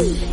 Ooh.